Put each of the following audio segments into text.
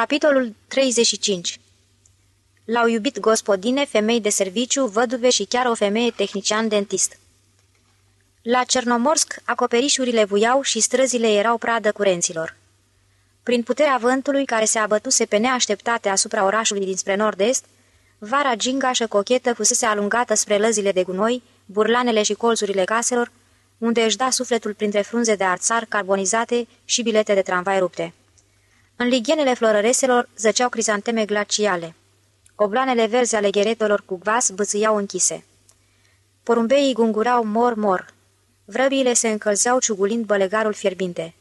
Capitolul 35 L-au iubit gospodine, femei de serviciu, văduve și chiar o femeie tehnician dentist. La Cernomorsk, acoperișurile vuiau și străzile erau pradă curenților. Prin puterea vântului care se abătuse pe neașteptate asupra orașului dinspre nord-est, vara gingașă cochetă fusese alungată spre lăzile de gunoi, burlanele și colțurile caselor, unde își da sufletul printre frunze de arțar carbonizate și bilete de tramvai rupte. În lighenele florăreselor zăceau crizanteme glaciale. Obloanele verzi ale gheretelor cu vas bățâiau închise. Porumbeii gungurau mor-mor. Vrăbiile se încălzeau ciugulind bălegarul fierbinte.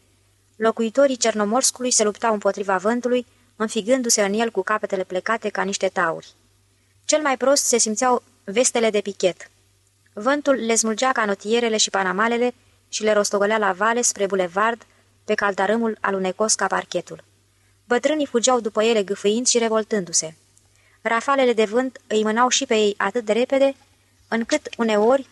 Locuitorii Cernomorscului se luptau împotriva vântului, înfigându-se în el cu capetele plecate ca niște tauri. Cel mai prost se simțeau vestele de pichet. Vântul le smulgea canotierele și panamalele și le rostogolea la vale spre bulevard, pe caldarâmul alunecos ca parchetul. Bătrânii fugeau după ele gâfâind și revoltându-se. Rafalele de vânt îi mânau și pe ei atât de repede, încât uneori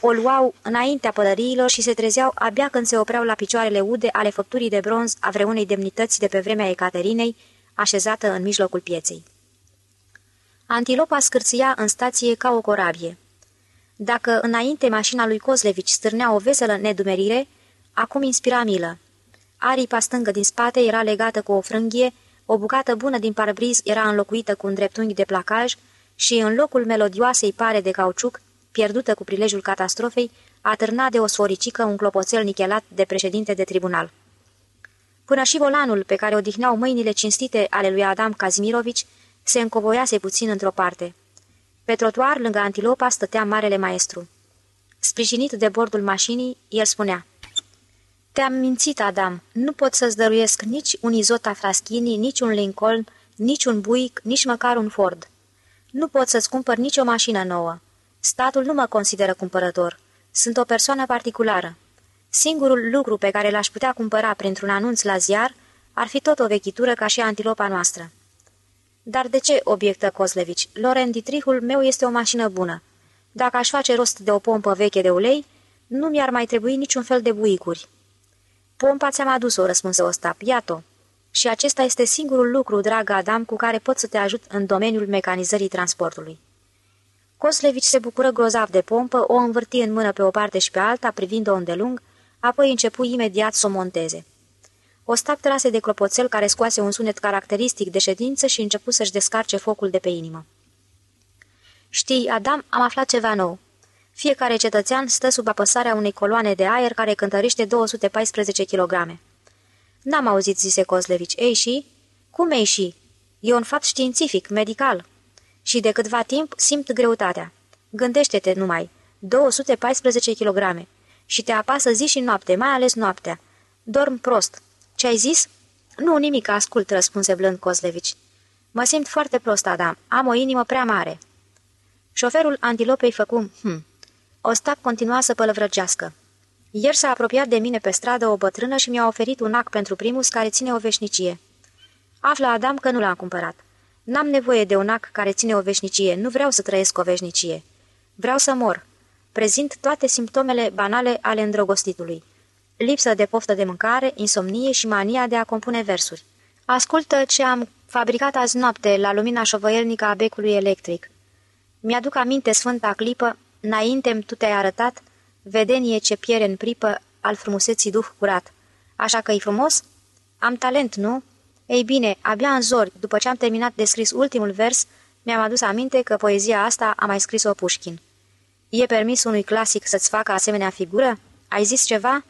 o luau înaintea pălăriilor și se trezeau abia când se opreau la picioarele ude ale făpturii de bronz a vreunei demnități de pe vremea Ecaterinei, așezată în mijlocul pieței. Antilopa scârția în stație ca o corabie. Dacă înainte mașina lui Kozlevici stârnea o veselă nedumerire, acum inspira milă. Aripa stângă din spate era legată cu o frânghie, o bucată bună din parbriz era înlocuită cu un dreptunghi de placaj și în locul melodioasei pare de cauciuc, pierdută cu prilejul catastrofei, atârna de o sforicică un clopoțel nichelat de președinte de tribunal. Până și volanul pe care odihneau mâinile cinstite ale lui Adam Kazimirovici se încovoiase puțin într-o parte. Pe trotuar, lângă antilopa, stătea marele maestru. Sprijinit de bordul mașinii, el spunea Te-am mințit, Adam. Nu pot să-ți dăruiesc nici un Izota Fraschini, nici un Lincoln, nici un Buick, nici măcar un Ford. Nu pot să-ți cumpăr nici o mașină nouă. Statul nu mă consideră cumpărător. Sunt o persoană particulară. Singurul lucru pe care l-aș putea cumpăra printr-un anunț la ziar ar fi tot o vechitură ca și antilopa noastră. Dar de ce, obiectă Kozlevici, Loren Dietrichul meu este o mașină bună. Dacă aș face rost de o pompă veche de ulei, nu mi-ar mai trebui niciun fel de buicuri. Pompa ți-am adus-o, răspunse Ostap, iată. Și acesta este singurul lucru, dragă Adam, cu care pot să te ajut în domeniul mecanizării transportului. Kozlevici se bucură grozav de pompă, o învârti în mână pe o parte și pe alta, privind-o îndelung, apoi începu imediat să o monteze. Ostap trase de clopoțel care scoase un sunet caracteristic de ședință și începu să-și descarce focul de pe inimă. Știi, Adam, am aflat ceva nou. Fiecare cetățean stă sub apăsarea unei coloane de aer care cântărește 214 kg. N-am auzit, zise Kozlevici. Ei și? Cum ei și? E un fapt științific, medical. Și de câtva timp simt greutatea. Gândește-te numai. 214 kg. Și te apasă zi și noapte, mai ales noaptea. Dorm prost. Ce ai zis?" Nu, nimic, ascult," răspunse blând Kozlevici. Mă simt foarte prost, Adam. Am o inimă prea mare." Șoferul antilopei făcu, hm. Ostap continua să pălăvrăgească. Ieri s-a apropiat de mine pe stradă o bătrână și mi-a oferit un ac pentru primus care ține o veșnicie. Află Adam că nu l-am cumpărat. N-am nevoie de un ac care ține o veșnicie, nu vreau să trăiesc o veșnicie. Vreau să mor. Prezint toate simptomele banale ale îndrăgostitului lipsă de poftă de mâncare, insomnie și mania de a compune versuri. Ascultă ce am fabricat azi noapte la lumina șovăielnică a becului electric. Mi-aduc aminte sfânta clipă, înainte tu te-ai arătat, vedenie ce piere în pripă al frumuseții duh curat. Așa că e frumos? Am talent, nu? Ei bine, abia în zori, după ce am terminat de scris ultimul vers, mi-am adus aminte că poezia asta a mai scris-o Pușkin. E permis unui clasic să-ți facă asemenea figură? Ai zis ceva?"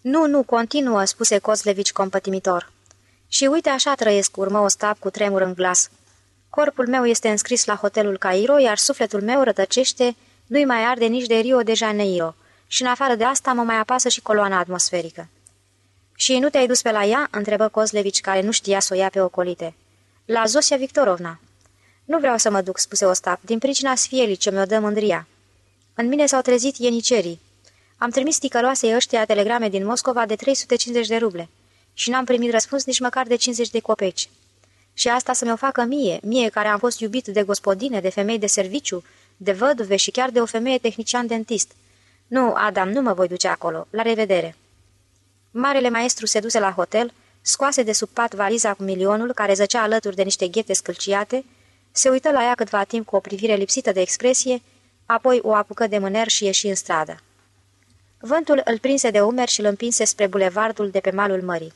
Nu, nu, continuă," spuse Kozlevici compătimitor. Și uite așa trăiesc, urmă Ostap cu tremur în glas. Corpul meu este înscris la hotelul Cairo, iar sufletul meu rătăcește, nu-i mai arde nici de Rio de Janeiro, și în afară de asta mă mai apasă și coloana atmosferică. Și nu te-ai dus pe la ea?" întrebă Kozlevici, care nu știa să o ia pe ocolite. La Zosia Victorovna." Nu vreau să mă duc," spuse Ostap, din pricina sfielii ce mi-o dă mândria. În mine s-au trezit ienicerii. Am trimis ticăloasei ăștia telegrame din Moscova de 350 de ruble și n-am primit răspuns nici măcar de 50 de copeci. Și asta să mi-o facă mie, mie care am fost iubit de gospodine, de femei de serviciu, de văduve și chiar de o femeie tehnician dentist. Nu, Adam, nu mă voi duce acolo. La revedere! Marele maestru se duse la hotel, scoase de sub pat valiza cu milionul, care zăcea alături de niște ghete scâlciate, se uită la ea câtva timp cu o privire lipsită de expresie, apoi o apucă de mâner și ieși în stradă. Vântul îl prinse de umeri și îl împinse spre bulevardul de pe malul mării.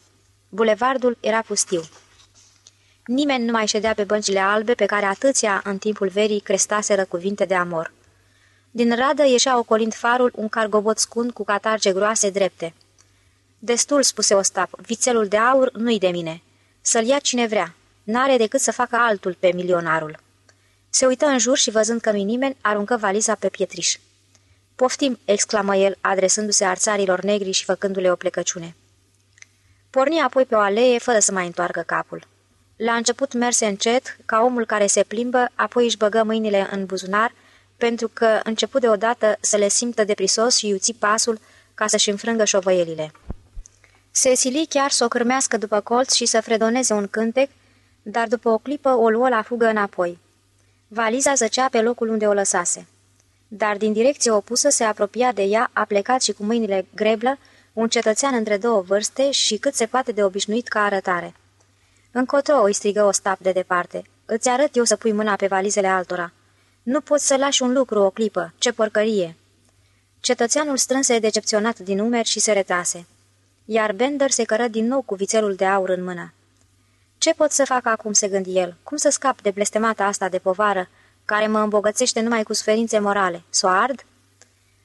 Bulevardul era pustiu. Nimeni nu mai ședea pe băncile albe pe care atâția în timpul verii crestaseră cuvinte de amor. Din radă ieșea ocolind farul un cargobot scund cu catarge groase drepte. Destul, spuse Ostap, vițelul de aur nu-i de mine. Să-l ia cine vrea. N-are decât să facă altul pe milionarul. Se uită în jur și văzând că mi nimeni, aruncă valiza pe pietriș. Poftim!" exclamă el, adresându-se arțarilor negri și făcându-le o plecăciune. Porni apoi pe o alee, fără să mai întoarcă capul. La început merse încet, ca omul care se plimbă, apoi își băgă mâinile în buzunar, pentru că început deodată să le simtă deprisos și iuți pasul ca să-și înfrângă șovăielile. Se sili chiar să o cârmească după colț și să fredoneze un cântec, dar după o clipă o luă la fugă înapoi. Valiza zăcea pe locul unde o lăsase. Dar din direcție opusă se apropia de ea, a plecat și cu mâinile greblă, un cetățean între două vârste și cât se poate de obișnuit ca arătare. Încotro, îi strigă o stap de departe. Îți arăt eu să pui mâna pe valizele altora. Nu poți să lași un lucru o clipă. Ce porcărie!" Cetățeanul strânse decepționat din umeri și se retrase. Iar Bender se cără din nou cu vițelul de aur în mână. Ce pot să fac acum?" se gândi el. Cum să scap de blestemata asta de povară, care mă îmbogățește numai cu suferințe morale? S-o ard?"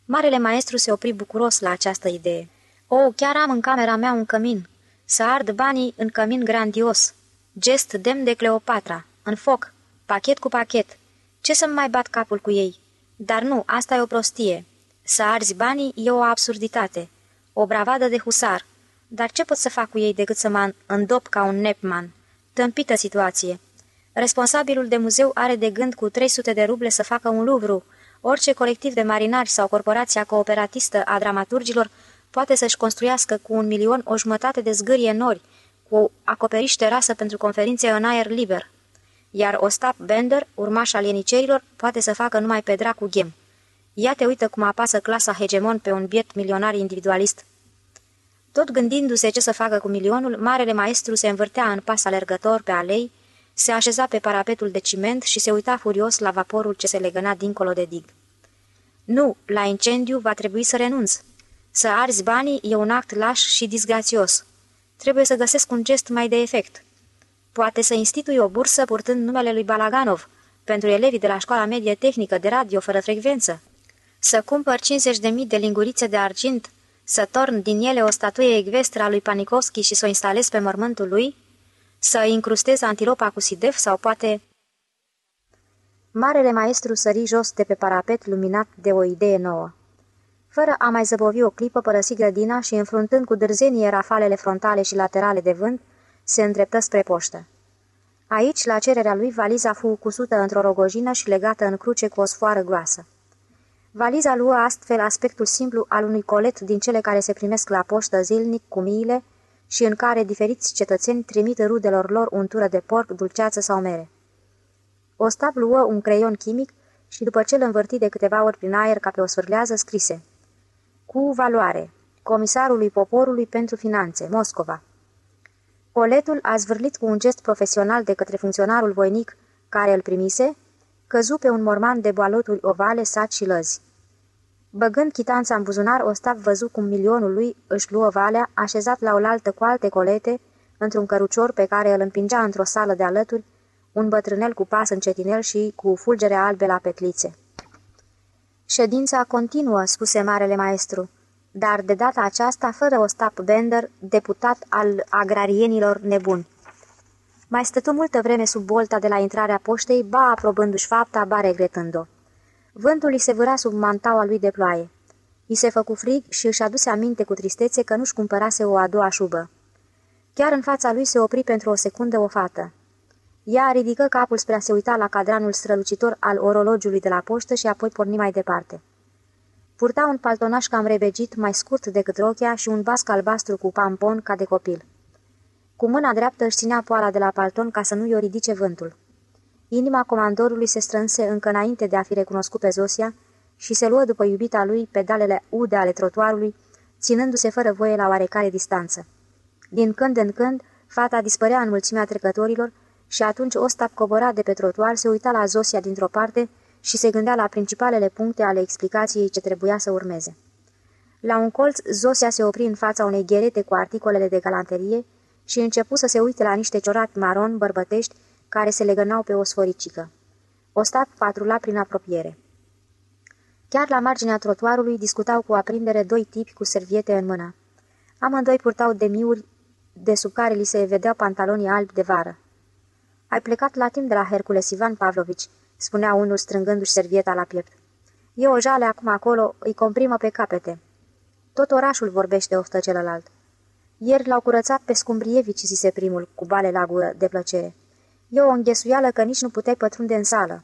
Marele maestru se opri bucuros la această idee. O, chiar am în camera mea un cămin. Să ard banii în cămin grandios. Gest demn de Cleopatra. În foc. Pachet cu pachet. Ce să-mi mai bat capul cu ei? Dar nu, asta e o prostie. Să arzi banii e o absurditate. O bravadă de husar. Dar ce pot să fac cu ei decât să mă îndop ca un nepman? Tâmpită situație. Responsabilul de muzeu are de gând cu 300 de ruble să facă un Louvre. Orice colectiv de marinari sau corporația cooperatistă a dramaturgilor poate să-și construiască cu un milion o jumătate de zgârie nori, cu acoperiș terasă pentru conferințe în aer liber. Iar Ostap Bender, urmaș al ienicerilor, poate să facă numai pe dracu ghem. Ia te uită cum apasă clasa hegemon pe un biet milionar individualist. Tot gândindu-se ce să facă cu milionul, marele maestru se învârtea în pas alergător pe alei, se așeza pe parapetul de ciment și se uita furios la vaporul ce se legăna dincolo de dig. Nu, la incendiu va trebui să renunț. Să arzi banii e un act laș și disgrațios. Trebuie să găsesc un gest mai de efect. Poate să institui o bursă purtând numele lui Balaganov pentru elevii de la școala medie tehnică de radio fără frecvență. Să cumpăr 50.000 de lingurițe de argint, să torn din ele o statuie ecvestră a lui Panikovski și să o instalez pe mormântul lui, să incrustez antilopa cu sidef sau poate... Marele maestru sări jos de pe parapet luminat de o idee nouă. Fără a mai zăbovi o clipă, părăsi grădina și, înfruntând cu dârzenie rafalele frontale și laterale de vânt, se îndreptă spre poștă. Aici, la cererea lui, valiza fu cusută într-o rogojină și legată în cruce cu o sfoară groasă. Valiza luă astfel aspectul simplu al unui colet din cele care se primesc la poștă zilnic cu miile și în care diferiți cetățeni trimit rudelor lor untură de porc, dulceață sau mere. Ostap luă un creion chimic și după ce îl învârti de câteva ori prin aer ca pe o sfârlează, scrise Cu valoare. Comisarului Poporului pentru Finanțe, Moscova. Coletul a zvârlit cu un gest profesional de către funcționarul voinic care îl primise, căzu pe un morman de boaloturi ovale, saci și lăzi. Băgând chitanța în buzunar, Ostav văzu cum milionul lui își luă valea, așezat la oaltă cu alte colete, într-un cărucior pe care îl împingea într-o sală de alături, un bătrânel cu pas încetinel și cu fulgere albe la petlițe. Ședința continuă, spuse marele maestru dar de data aceasta fără Ostap Bender, deputat al agrarienilor nebuni. Mai stătu multă vreme sub bolta de la intrarea poștei, ba aprobându-și fapta, ba regretând-o. Vântul îi se vâra sub mantaua lui de ploaie. I se făcu frig și își aduse aminte cu tristețe că nu-și cumpărase o a doua șubă. Chiar în fața lui se opri pentru o secundă o fată. Ea ridică capul spre a se uita la cadranul strălucitor al orologiului de la poștă și apoi porni mai departe. Purta un paltonaș cam rebegit, mai scurt decât rochia și un basc albastru cu pampon ca de copil. Cu mâna dreaptă își ținea poala de la palton ca să nu-i o ridice vântul. Inima comandorului se strânse încă înainte de a fi recunoscut pe Zosia și se luă după iubita lui pedalele ude ale trotuarului, ținându-se fără voie la oarecare distanță. Din când în când, fata dispărea în mulțimea trecătorilor și atunci Ostap cobora de pe trotuar, se uita la Zosia dintr-o parte și se gândea la principalele puncte ale explicației ce trebuia să urmeze. La un colț, Zosia se opri în fața unei gherete cu articolele de galanterie și începu să se uite la niște ciorapi maron bărbătești care se legănau pe o sforicică. Ostap patrula prin apropiere. Chiar la marginea trotuarului discutau cu aprindere doi tipi cu serviete în mână. Amândoi purtau demiuri de sub care li se vedeau pantalonii albi de vară. Ai plecat la timp de la Hercules Ivan Pavlovici," spunea unul strângându-și servieta la piept. E o jale acum acolo, îi comprimă pe capete." Tot orașul vorbește, oftă celălalt. Ieri l-au curățat pe Scumbrievici, zise primul, cu bale la gură, de plăcere. E o înghesuială că nici nu puteai pătrunde în sală.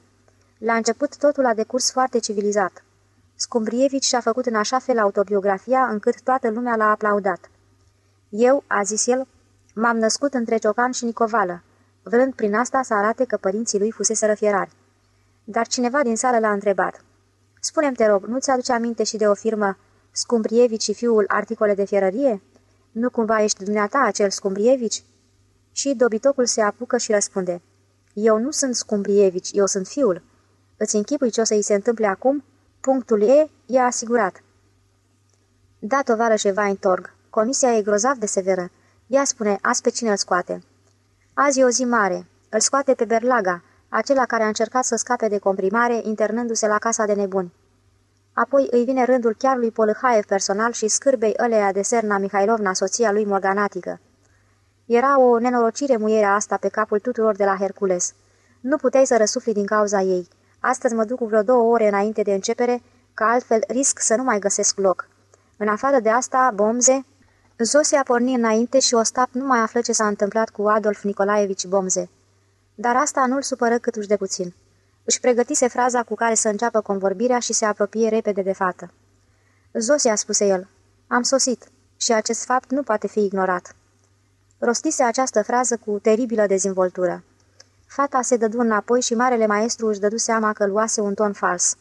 La început totul a decurs foarte civilizat. Scumbrievici și-a făcut în așa fel autobiografia încât toată lumea l-a aplaudat. Eu, a zis el, m-am născut între Ciocan și Nicovală, vrând prin asta să arate că părinții lui fusese răfierari. Dar cineva din sală l-a întrebat. Spune-mi, te rog, nu-ți aduce aminte și de o firmă Scumbrievici și fiul articole de fierărie? Nu cumva ești dumneata acel Scumbrievici? Și dobitocul se apucă și răspunde. Eu nu sunt Scumbrievici, eu sunt fiul. Îți închipui ce o să-i se întâmple acum? Punctul E e asigurat. Da, tovarășe Weintorg, comisia e grozav de severă. Ea spune, azi pe cine îl scoate? Azi e o zi mare. Îl scoate pe Berlaga, acela care a încercat să scape de comprimare, internându-se la casa de nebuni. Apoi îi vine rândul chiar lui Polhaev personal și scârbei ăleia de Serna Mihailovna, soția lui morganatică. Era o nenorocire muierea asta pe capul tuturor de la Hercules. Nu puteai să răsufli din cauza ei. Astăzi mă duc cu vreo două ore înainte de începere, că altfel risc să nu mai găsesc loc. În afară de asta, Bomze... Zosia porni înainte și Ostap nu mai află ce s-a întâmplat cu Adolf Nicolaevici Bomze. Dar asta nu-l supără câtuși de puțin. Își pregătise fraza cu care să înceapă convorbirea și se apropie repede de fată. Zosia, spuse el, am sosit și acest fapt nu poate fi ignorat. Rostise această frază cu teribilă dezvoltură. Fata se dădu înapoi și marele maestru își dădu seama că luase un ton fals.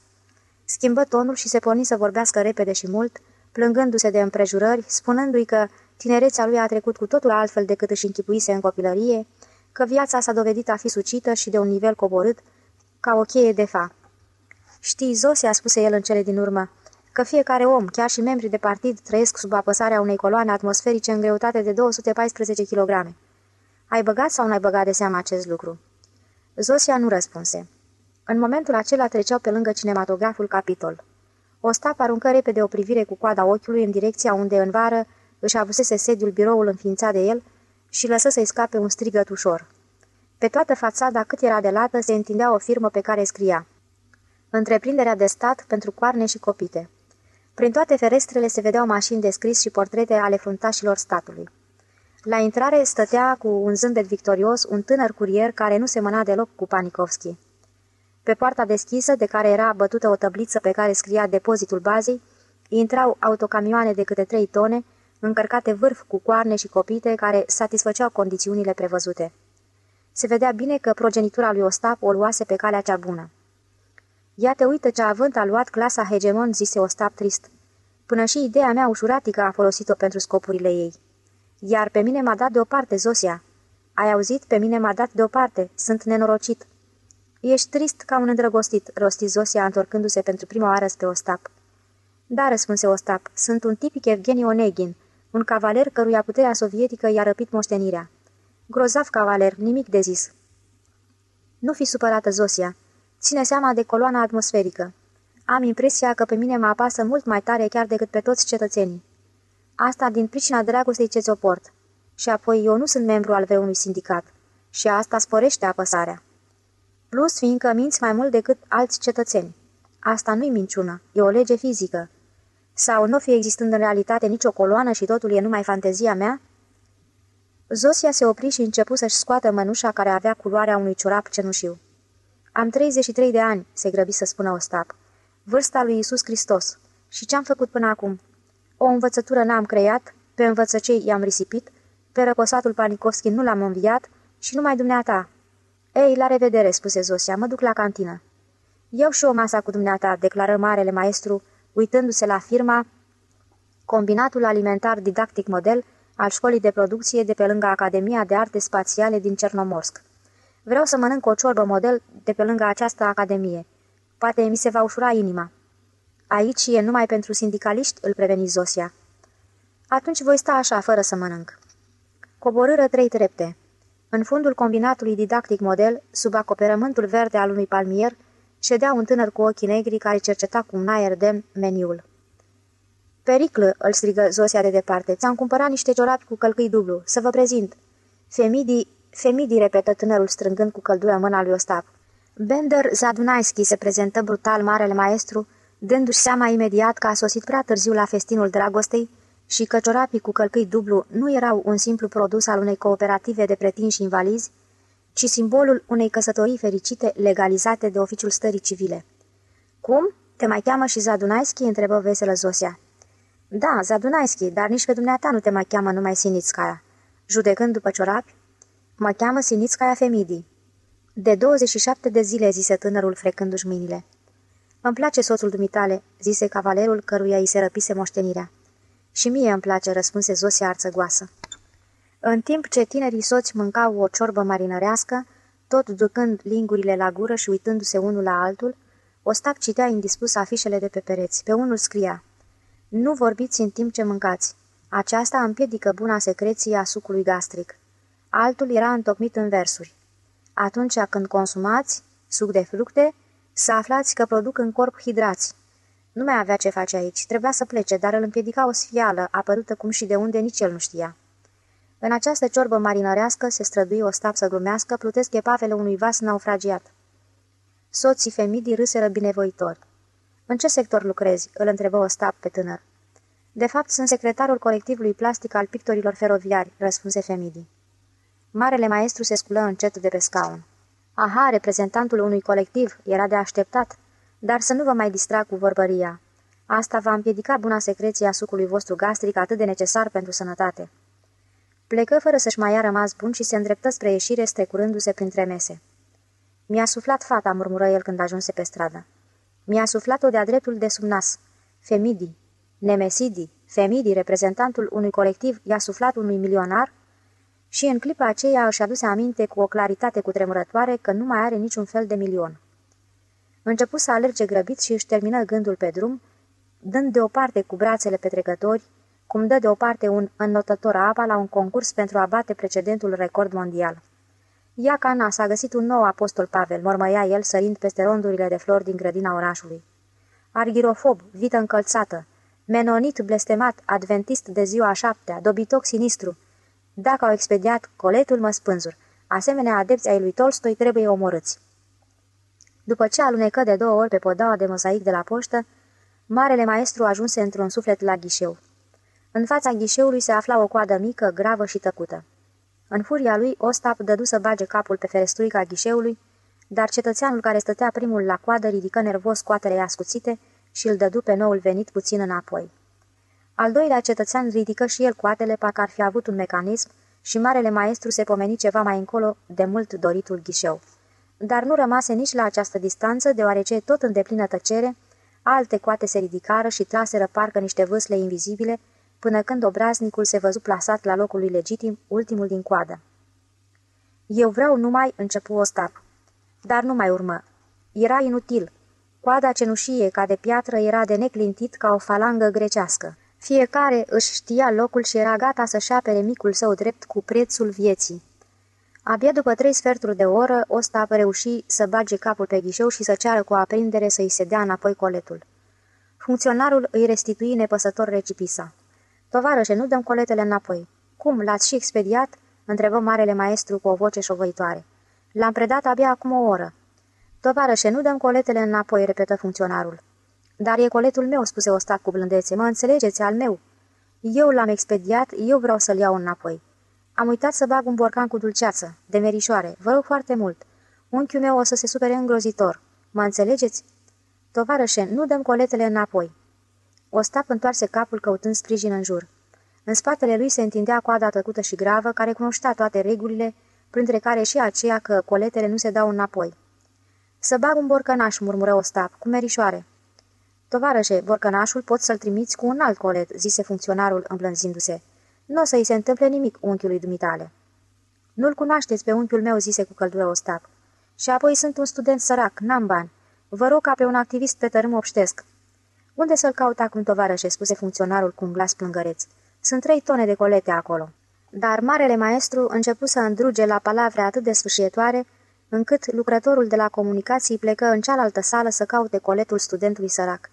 Schimbă tonul și se porni să vorbească repede și mult, plângându-se de împrejurări, spunându-i că tinerețea lui a trecut cu totul altfel decât își închipuise în copilărie, că viața s-a dovedit a fi sucită și de un nivel coborât, ca o cheie de fa. Știi, Zosia, spuse el în cele din urmă, că fiecare om, chiar și membrii de partid, trăiesc sub apăsarea unei coloane atmosferice în greutate de 214 kg. Ai băgat sau n-ai băgat de seama acest lucru? Zosia nu răspunse. În momentul acela treceau pe lângă cinematograful capitol. Ostap aruncă repede o privire cu coada ochiului în direcția unde în vară își avusese sediul biroul înființat de el și lăsă să-i scape un strigăt ușor. Pe toată fațada cât era de lată se întindea o firmă pe care scria Întreprinderea de stat pentru coarne și copite. Prin toate ferestrele se vedeau mașini de scris și portrete ale fruntașilor statului. La intrare stătea cu un zâmbet victorios un tânăr curier care nu semăna deloc cu Panikovski. Pe poarta deschisă, de care era bătută o tăbliță pe care scria depozitul bazei, intrau autocamioane de câte trei tone, încărcate vârf cu coarne și copite care satisfăceau condițiunile prevăzute. Se vedea bine că progenitura lui Ostap o luase pe calea cea bună. Iată, uită ce avânt a luat clasa hegemon, zise Ostap trist. Până și ideea mea ușuratică a folosit-o pentru scopurile ei. Iar pe mine m-a dat deoparte Zosia. Ai auzit? Pe mine m-a dat deoparte. Sunt nenorocit. Ești trist ca un îndrăgostit, rosti Zosia, întorcându-se pentru prima oară spre Ostap. Da, răspunse Ostap, sunt un tipic Evgeni Onegin, un cavaler căruia puterea sovietică i-a răpit moștenirea. Grozav cavaler, nimic de zis. Nu fi supărată, Zosia. Ține seama de coloana atmosferică. Am impresia că pe mine mă apasă mult mai tare chiar decât pe toți cetățenii. Asta din pricina dragostei ce ți-o port. Și apoi eu nu sunt membru al vreunui sindicat. Și asta sporește apăsarea. Plus, fiindcă minți mai mult decât alți cetățeni. Asta nu-i minciună, e o lege fizică. Sau nu fi existând în realitate nicio coloană și totul e numai fantezia mea? Zosia se opri și începu să-și scoată mănușa care avea culoarea unui ciorap cenușiu. Am 33 de ani," se grăbi să spună Ostap. Vârsta lui Isus Hristos. Și ce-am făcut până acum? O învățătură n-am creat, pe învățăcei i-am risipit, pe răposatul Panikovski nu l-am înviat și numai dumneata. Ei, la revedere," spuse Zosia, mă duc la cantină. Eu și o masa cu dumneata," declară marele maestru, uitându-se la firma Combinatul Alimentar Didactic Model, al școlii de producție de pe lângă Academia de Arte Spațiale din Cernomorsk. Vreau să mănânc o ciorbă model de pe lângă această academie. Poate mi se va ușura inima. Aici e numai pentru sindicaliști, îl preveni Zosia. Atunci voi sta așa, fără să mănânc. Coborâră trei trepte. În fundul combinatului didactic model, sub acoperământul verde al unui palmier, ședea un tânăr cu ochii negri care cerceta cu un aer de meniul. Periclă, îl strigă Zosia de departe, ți-am cumpărat niște ciorapi cu călcâi dublu, să vă prezint. Femidii, Femidii, repetă tânărul strângând cu căldură mâna lui Ostap. Bender Zadunaiski se prezentă brutal marele maestru, dându-și seama imediat că a sosit prea târziu la festinul dragostei și că ciorapii cu călcâi dublu nu erau un simplu produs al unei cooperative de pretinși invalizi, ci simbolul unei căsătorii fericite legalizate de oficiul stării civile. Cum? Te mai cheamă și Zadunaiski?" întrebă veselă Zosia. Da, Zadunaiski, dar nici pe dumneata nu te mai cheamă numai Sinitskaya." Judecând după ciorapi, mă cheamă Sinitskaya Femidi." De 27 de zile," zise tânărul frecându-și mâinile. Îmi place soțul dumitale," zise cavalerul căruia îi se răpise moștenirea. Și mie îmi place," răspunse Zosia arțăgoasă. În timp ce tinerii soți mâncau o ciorbă marinărească, tot ducând lingurile la gură și uitându-se unul la altul, Ostac citea indispus afișele de pe pereți. Pe unul scria Nu vorbiți în timp ce mâncați. Aceasta împiedică buna secreție a sucului gastric. Altul era întocmit în versuri. Atunci când consumați suc de fructe, să aflați că produc în corp hidrați. Nu mai avea ce face aici, trebuia să plece, dar îl împiedica o sfială, apărută cum și de unde nici el nu știa. În această ciorbă marinărească se strădui o stap să glumească, plutesc epavele unui vas naufragiat. Soții femidii râseră binevoitor. În ce sector lucrezi?" îl întrebă o stap pe tânăr. De fapt, sunt secretarul colectivului plastic al pictorilor feroviari," răspunse Femidi. Marele maestru se sculă încet de pe scaun. Aha, reprezentantul unui colectiv, era de așteptat, dar să nu vă mai distrag cu vorbăria. Asta va împiedica buna secreție a sucului vostru gastric atât de necesar pentru sănătate. Plecă fără să-și mai ia rămas bun și se îndreptă spre ieșire strecurându-se printre mese. Mi-a suflat fata, murmură el când ajunse pe stradă. Mi-a suflat-o de-a dreptul de sub nas. Femidi, Nemesidi, Femidi, reprezentantul unui colectiv, i-a suflat unui milionar și în clipa aceea își aduse aminte cu o claritate cutremurătoare că nu mai are niciun fel de milion. Începu să alerge grăbit și își termină gândul pe drum, dând deoparte cu brațele petrecători, cum dă deoparte un înnotător apa la un concurs pentru a bate precedentul record mondial. Ia cana, s-a găsit un nou apostol Pavel, mormăia el sărind peste rondurile de flori din grădina orașului. Argirofob, vită încălțată, menonit blestemat, adventist de ziua șaptea, dobitoc sinistru, dacă au expediat coletul, mă spânzur. Asemenea, adepți ai lui Tolstoi trebuie omorâți. După ce alunecă de două ori pe podaua de mozaic de la poștă, marele maestru ajunse într-un suflet la ghișeu. În fața ghișeului se afla o coadă mică, gravă și tăcută. În furia lui, Ostap dădu să bage capul pe ferestruica ghișeului, dar cetățeanul care stătea primul la coadă ridică nervos coatele ascuțite și îl dădu pe noul venit puțin înapoi. Al doilea cetățean ridică și el coatele, parcă ar fi avut un mecanism, și marele maestru se pomeni ceva mai încolo de mult doritul ghișeu. Dar nu rămase nici la această distanță, deoarece, tot în deplină tăcere, alte coate se ridicară și traseră parcă niște vâsle invizibile, până când obraznicul se văzu plasat la locul lui legitim, ultimul din coadă. Eu vreau numai, începu Ostap. Dar nu mai urmă. Era inutil. Coada cenușie ca de piatră era de neclintit ca o falangă grecească. Fiecare își știa locul și era gata să-și apere micul său drept cu prețul vieții. Abia după trei sferturi de oră, Ostap reuși să bage capul pe ghișeu și să ceară cu aprindere să-i se dea înapoi coletul. Funcționarul îi restitui nepăsător recipisa. Tovarășe, nu dăm coletele înapoi. Cum, l-ați și expediat?" întrebă marele maestru cu o voce șovăitoare. L-am predat abia acum o oră." Tovarășe, nu dăm coletele înapoi," repetă funcționarul. Dar e coletul meu," spuse Ostac cu blândețe. Mă înțelegeți, al meu." Eu l-am expediat, eu vreau să-l iau înapoi." Am uitat să bag un borcan cu dulceață, de merișoare. Vă rog foarte mult. Unchiul meu o să se supere îngrozitor. Mă înțelegeți?" Tovarășe, nu dăm coletele înapoi." Ostap întoarse capul căutând sprijin în jur. În spatele lui se întindea coada tăcută și gravă, care cunoștea toate regulile, printre care și aceea că coletele nu se dau înapoi. Să bag un borcănaș, murmură Ostap, cu merișoare. Tovarășe, borcănașul poți să-l trimiți cu un alt colet, zise funcționarul îmblânzindu-se. Nu o să-i se întâmple nimic unchiului dumitale. Nu-l cunoașteți pe unchiul meu, zise cu căldură Ostap. Și apoi sunt un student sărac, n-am bani. Vă rog ca pe un activist pe tărâm obștesc. Unde să-l caut acum, tovarășe?" spuse funcționarul cu un glas plângăreț. Sunt trei tone de colete acolo." Dar marele maestru începu să îndruge la palavre atât de sfârșietoare, încât lucrătorul de la comunicații plecă în cealaltă sală să caute coletul studentului sărac.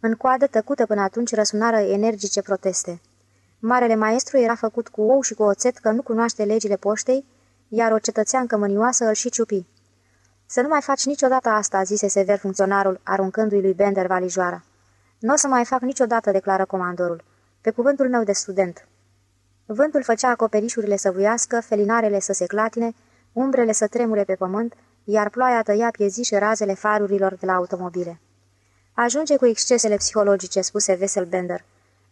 În coadă tăcută până atunci răsunară energice proteste. Marele maestru era făcut cu ou și cu oțet că nu cunoaște legile poștei, iar o cetățeancă mânioasă îl și ciupi. Să nu mai faci niciodată asta," zise sever funcționarul, aruncându-i lui Bender valijoara. Nu o să mai fac niciodată," declară comandorul. Pe cuvântul meu de student." Vântul făcea acoperișurile să vuiască, felinarele să se clatine, umbrele să tremure pe pământ, iar ploaia tăia piezii și razele farurilor de la automobile. Ajunge cu excesele psihologice," spuse Vesel Bender.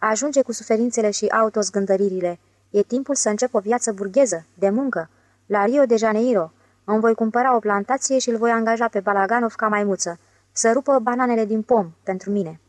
Ajunge cu suferințele și autosgândăririle. E timpul să încep o viață burgheză, de muncă. La Rio de Janeiro îmi voi cumpăra o plantație și îl voi angaja pe Balaganov ca maimuță, să rupă bananele din pom pentru mine."